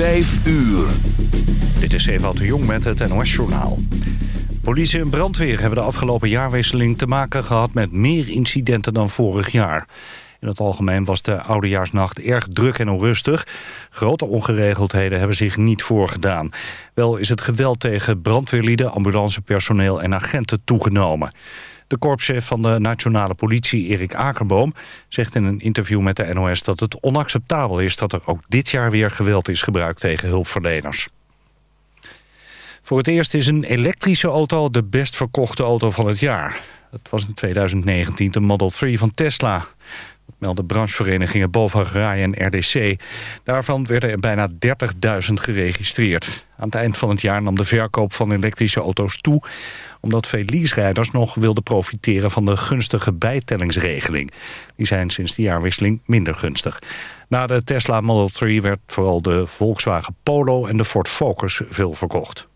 Vijf uur. Dit is Ewout de Jong met het NOS-journaal. Politie en brandweer hebben de afgelopen jaarwisseling te maken gehad... met meer incidenten dan vorig jaar. In het algemeen was de oudejaarsnacht erg druk en onrustig. Grote ongeregeldheden hebben zich niet voorgedaan. Wel is het geweld tegen brandweerlieden, ambulancepersoneel en agenten toegenomen. De korpschef van de nationale politie, Erik Akerboom... zegt in een interview met de NOS dat het onacceptabel is... dat er ook dit jaar weer geweld is gebruikt tegen hulpverleners. Voor het eerst is een elektrische auto de best verkochte auto van het jaar. Dat was in 2019 de Model 3 van Tesla. Dat melden brancheverenigingen Bovagraai en RDC. Daarvan werden er bijna 30.000 geregistreerd. Aan het eind van het jaar nam de verkoop van elektrische auto's toe omdat veel leaserijders nog wilden profiteren van de gunstige bijtellingsregeling. Die zijn sinds de jaarwisseling minder gunstig. Na de Tesla Model 3 werd vooral de Volkswagen Polo en de Ford Focus veel verkocht.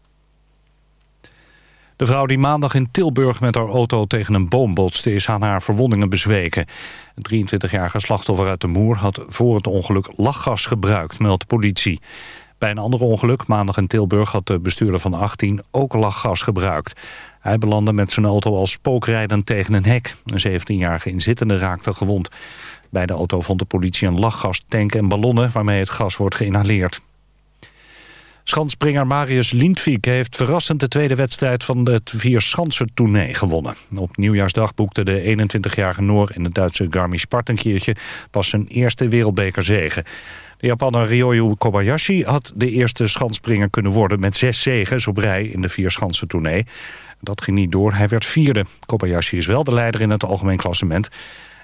De vrouw die maandag in Tilburg met haar auto tegen een boom botste... is aan haar verwondingen bezweken. Het 23-jarige slachtoffer uit de Moer had voor het ongeluk lachgas gebruikt, meldt de politie. Bij een ander ongeluk, maandag in Tilburg, had de bestuurder van 18 ook lachgas gebruikt. Hij belandde met zijn auto als spookrijdend tegen een hek. Een 17-jarige inzittende raakte gewond. Bij de auto vond de politie een lachgastank en ballonnen... waarmee het gas wordt geïnhaleerd. Schansspringer Marius Lindvik heeft verrassend de tweede wedstrijd van het Vierschansen-tournee gewonnen. Op nieuwjaarsdag boekte de 21-jarige Noor in het Duitse Garmisch-Partenkirchen pas zijn eerste wereldbekerzege. Japaner Ryoyu Kobayashi had de eerste schansspringer kunnen worden met zes zegens op rij in de Vierschansen-tournee. Dat ging niet door, hij werd vierde. Kobayashi is wel de leider in het algemeen klassement.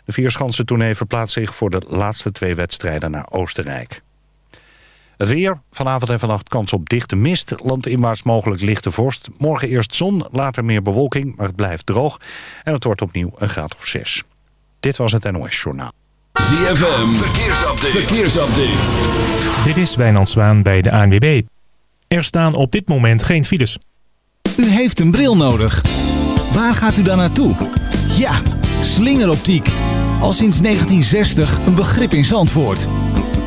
De Vierschansen-tournee verplaatst zich voor de laatste twee wedstrijden naar Oostenrijk. Het weer, vanavond en vannacht kans op dichte mist. Landinwaarts mogelijk lichte vorst. Morgen eerst zon, later meer bewolking, maar het blijft droog. En het wordt opnieuw een graad of zes. Dit was het NOS Journaal. ZFM, verkeersupdate. verkeersupdate. Dit is Wijnand Zwaan bij de ANWB. Er staan op dit moment geen files. U heeft een bril nodig. Waar gaat u dan naartoe? Ja, slingeroptiek. Al sinds 1960 een begrip in Zandvoort.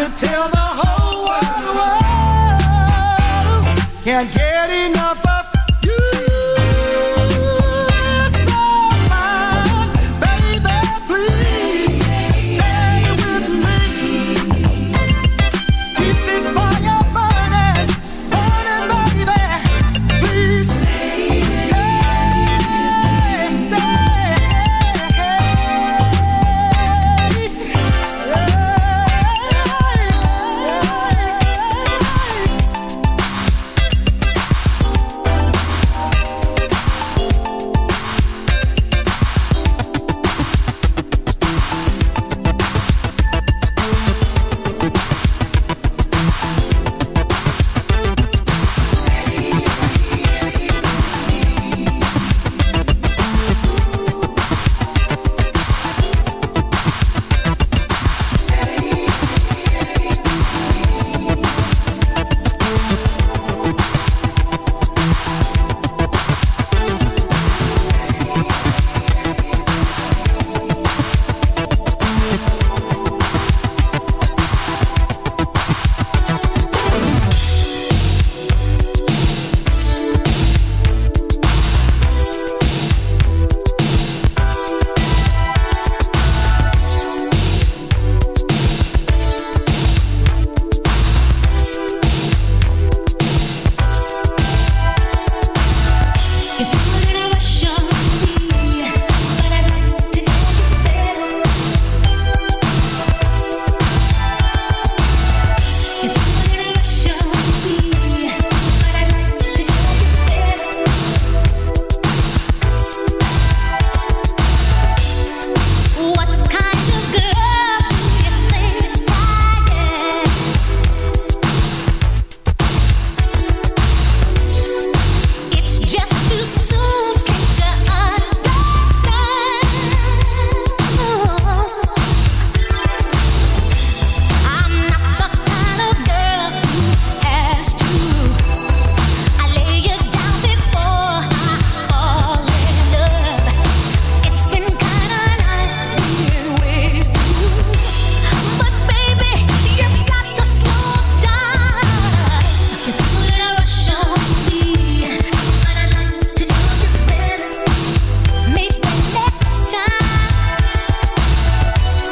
could tell the whole wide world. Can't get enough.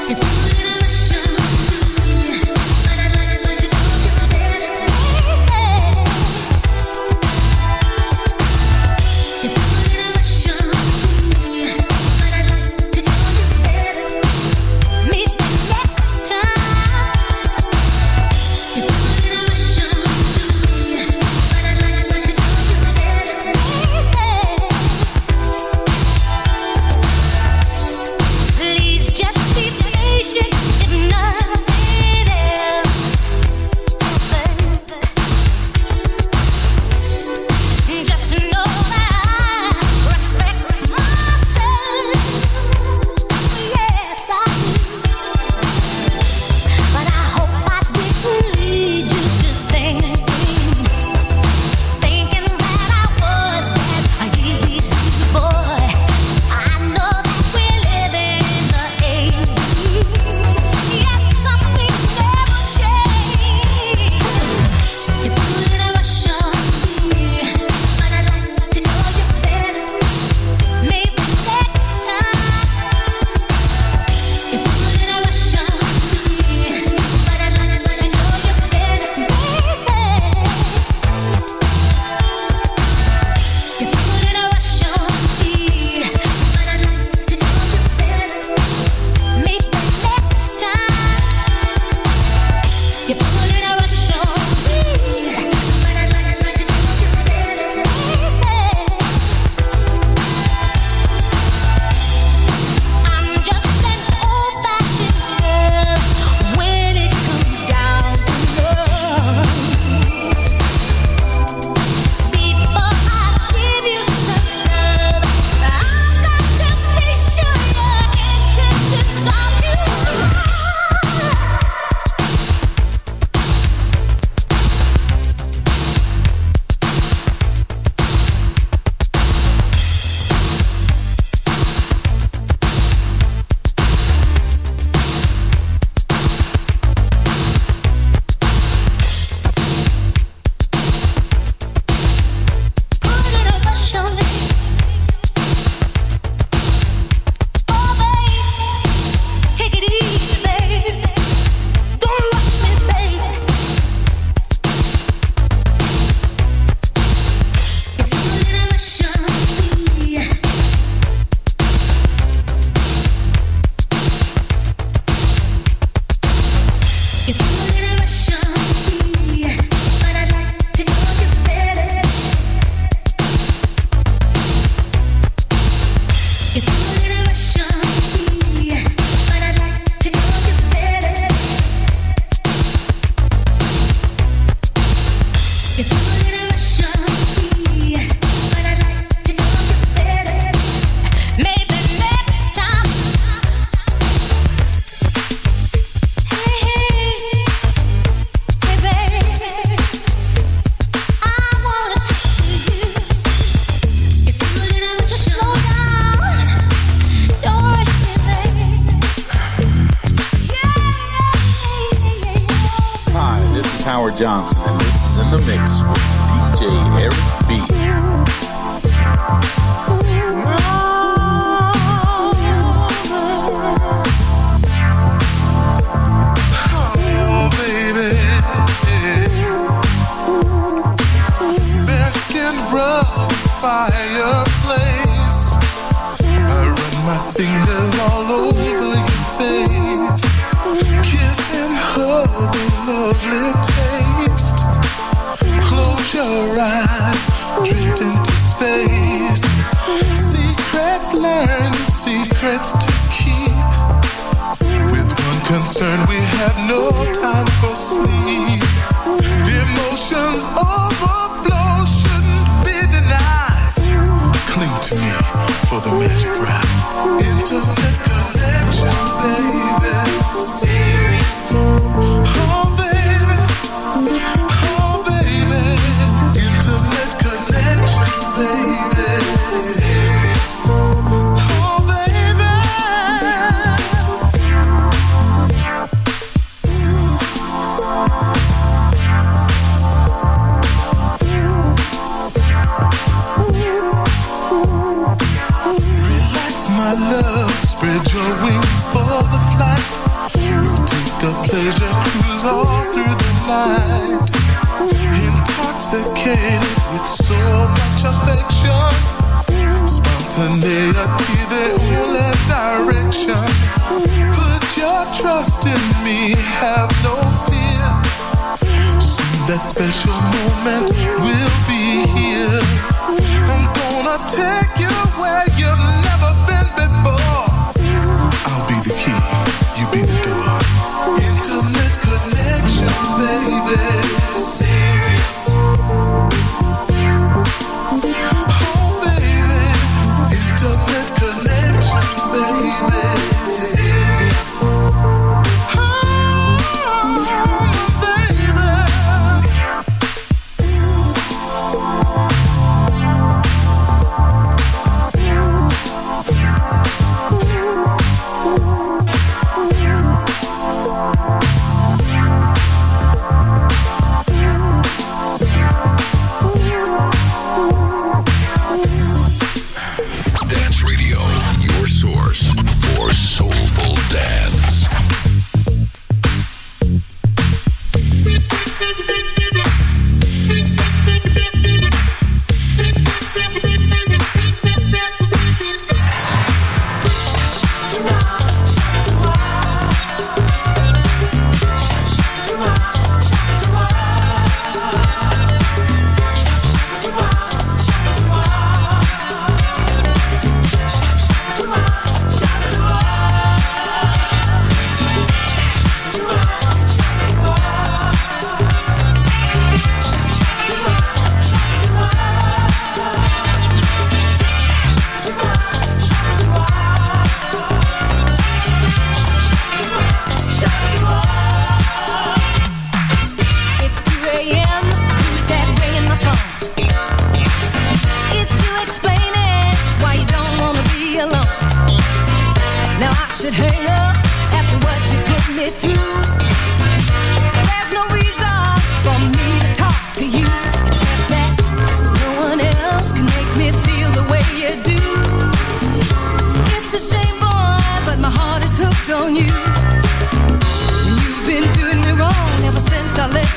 You.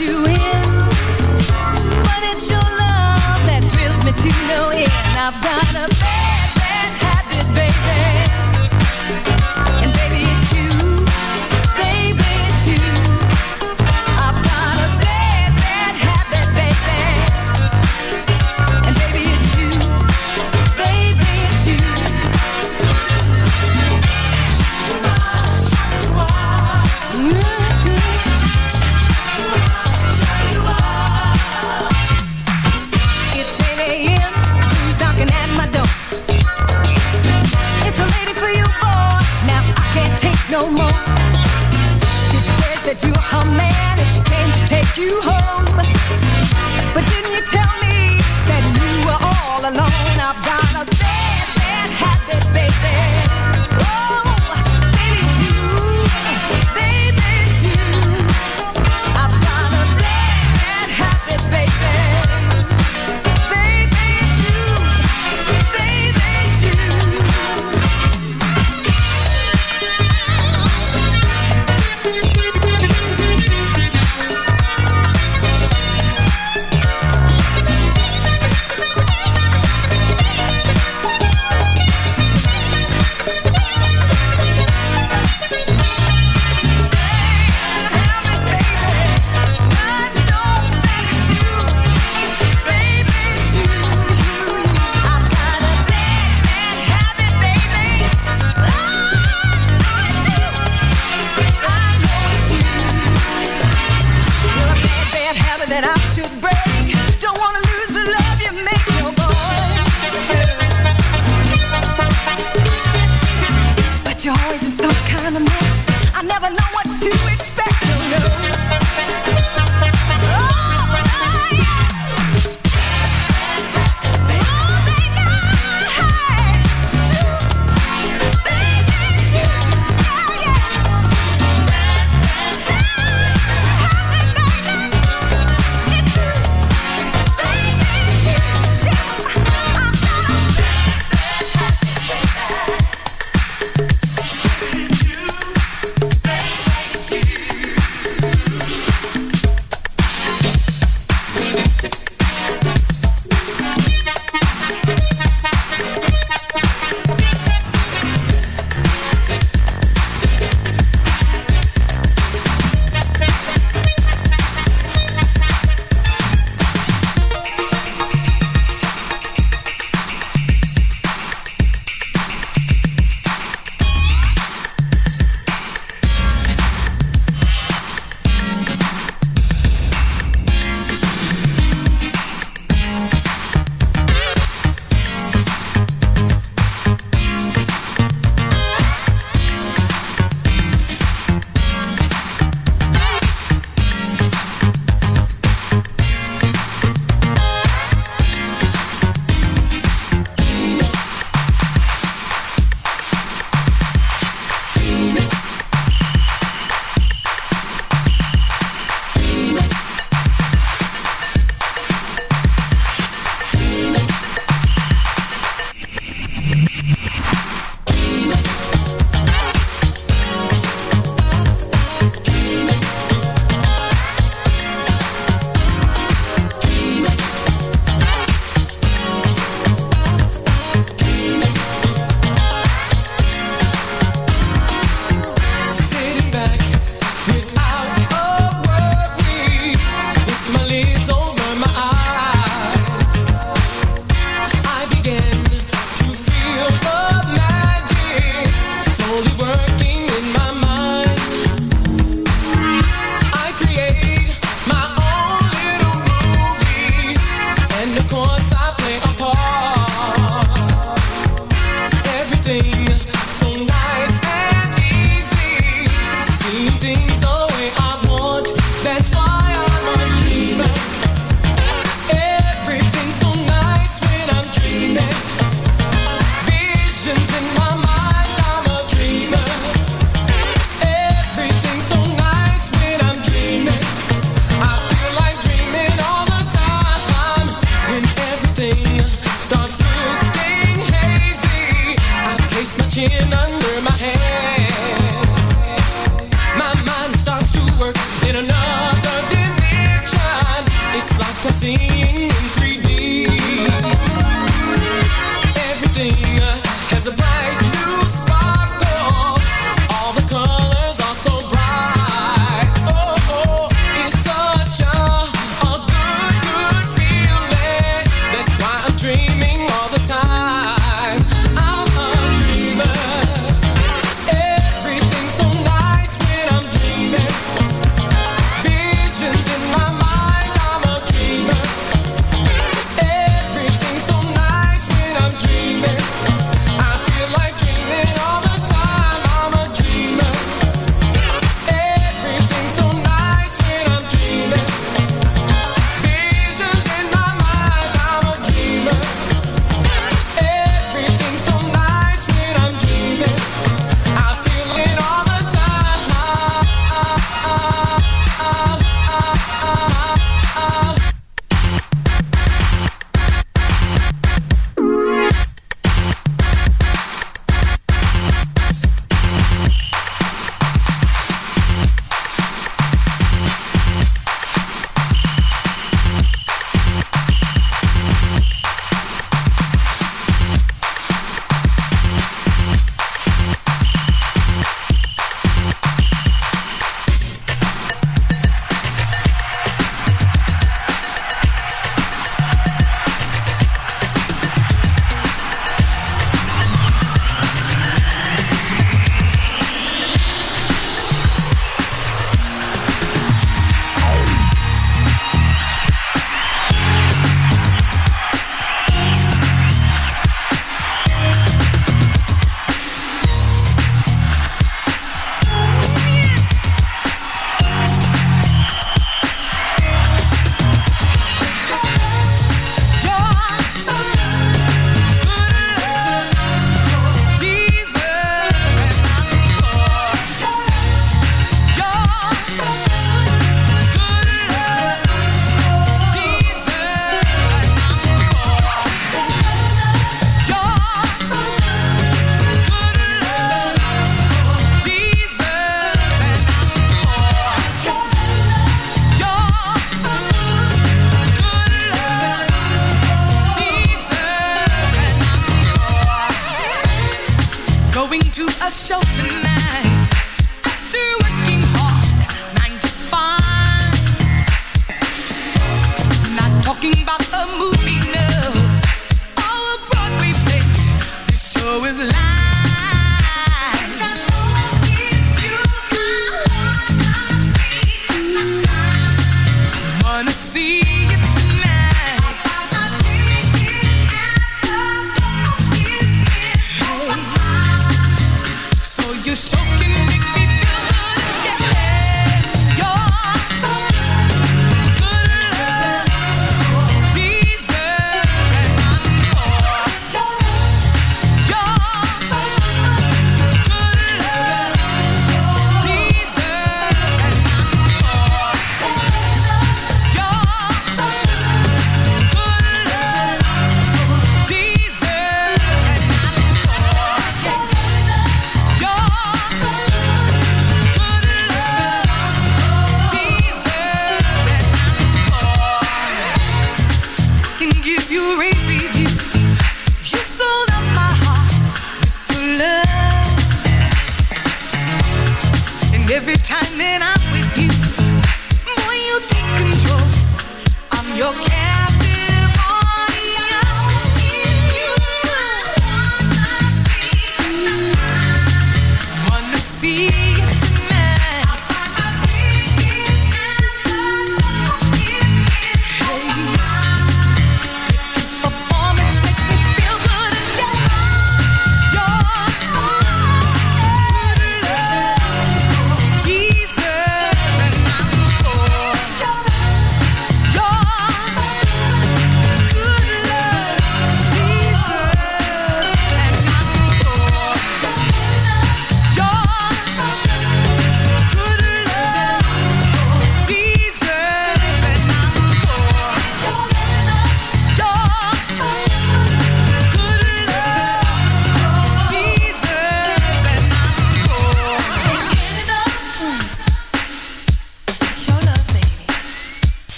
you in. But it's your love that me to no end. I've done